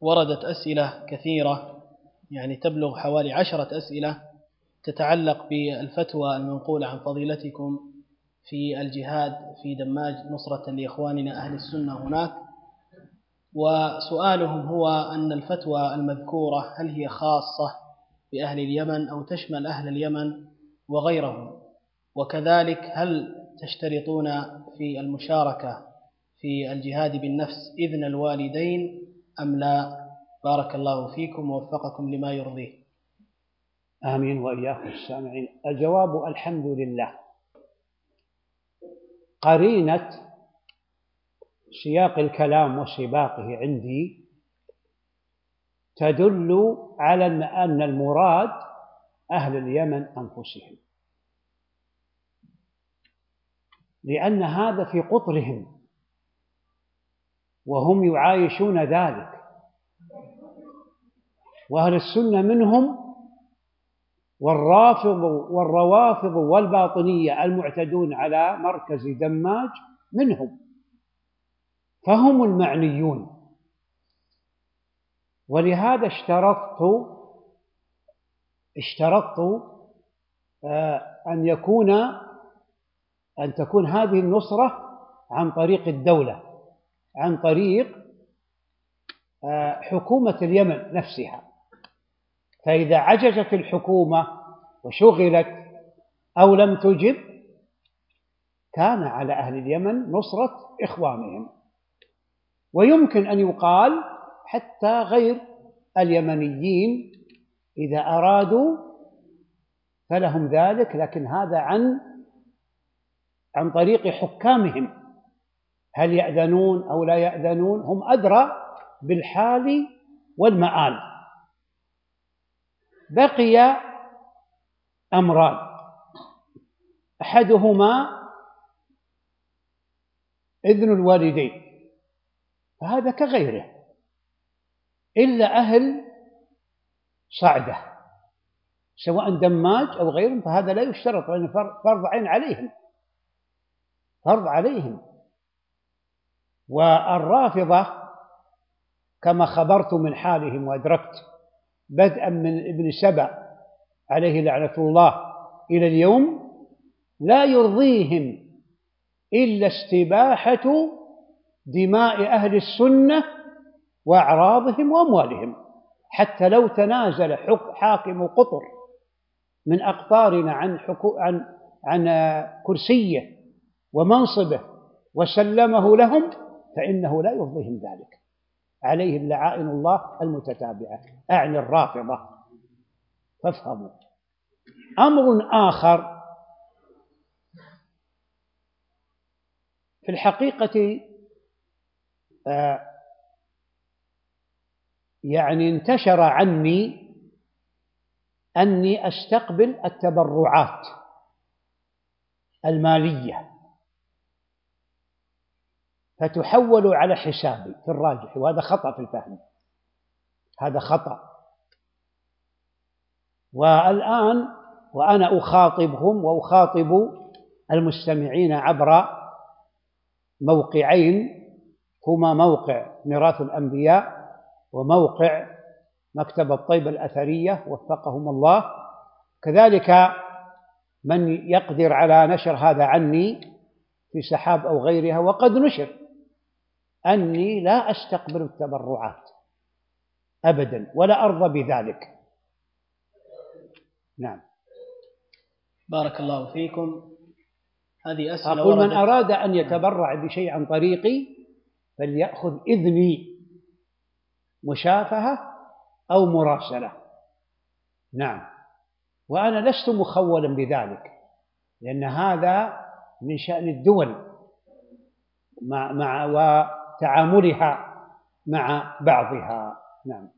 وردت أسئلة كثيرة يعني تبلغ حوالي عشرة أسئلة تتعلق بالفتوى المنقولة عن فضيلتكم في الجهاد في دماج نصرة لإخواننا أهل السنة هناك. وسؤالهم هو أن الفتوى المذكورة هل هي خاصة بأهل اليمن أو تشمل أهل اليمن وغيرهم؟ وكذلك هل تشترطون في المشاركة في الجهاد بالنفس إذن الوالدين أم لا؟ بارك الله فيكم ووفقكم لما يرضيه. آمين وإياكم السامعين. الجواب الحمد لله. قرينة سياق الكلام وسباقه عندي تدل على أن المراد أهل اليمن أنفسهم. لأن هذا في قطرهم وهم يعايشون ذلك. وأهل السنة منهم والرافض والروافض والباطنية المعتدون على مركز دماج منهم فهم المعنيون. ولهذا اشترطت اشترطت آه، أن يكون أن تكون هذه النصرة عن طريق الدولة عن طريق آه، حكومة اليمن نفسها. فإذا عجزت الحكومة وشغلت أو لم تجب كان على أهل اليمن نصرة إخوانهم. ويمكن أن يقال حتى غير اليمنيين إذا أرادوا فلهم ذلك لكن هذا عن عن طريق حكامهم. هل يأذنون أو لا يأذنون؟ هم أدرى بالحال والمآل. بقي أمران. أحدهما إذن الوالدين فهذا كغيره إلا أهل صعدة سواء دماج أو غيرهم فهذا لا يشترط لأنه فرض عين عليهم فرض عليهم. والرافضة كما خبرت من حالهم وأدركت بدءا من ابن سبع عليه لعنة الله إلى اليوم لا يرضيهم إلا استباحة دماء أهل السنة وأعراضهم وأموالهم. حتى لو تنازل حاكم قطر من أقطارنا عن حكو عن عن كرسيه ومنصبه وسلمه لهم فإنه لا يرضيهم ذلك. عليهم لعائن الله المتتابعة. أعني الرافضة. فافهموا. أمر آخر في الحقيقة آه، يعني انتشر عني أني أستقبل التبرعات المالية. فتحول على حسابي في الراجح وهذا خطأ في الفهم. هذا خطأ. والآن وأنا أخاطبهم وأخاطب المستمعين عبر موقعين هما موقع ميراث الأنبياء وموقع مكتب الطيبة الأثرية وفقهم الله. كذلك من يقدر على نشر هذا عني في سحاب أو غيرها وقد نشر. أني لا أستقبل التبرعات أبدا ولا أرضى بذلك. نعم. بارك الله فيكم. هذه أسئلة أقول من أراد أن يتبرع بشيء عن طريقي فليأخذ إذني مشافهة أو مراسلة. نعم. وأنا لست مخولا بذلك لأن هذا من شأن الدول. مع, مع وتعاملها مع بعضها. نعم.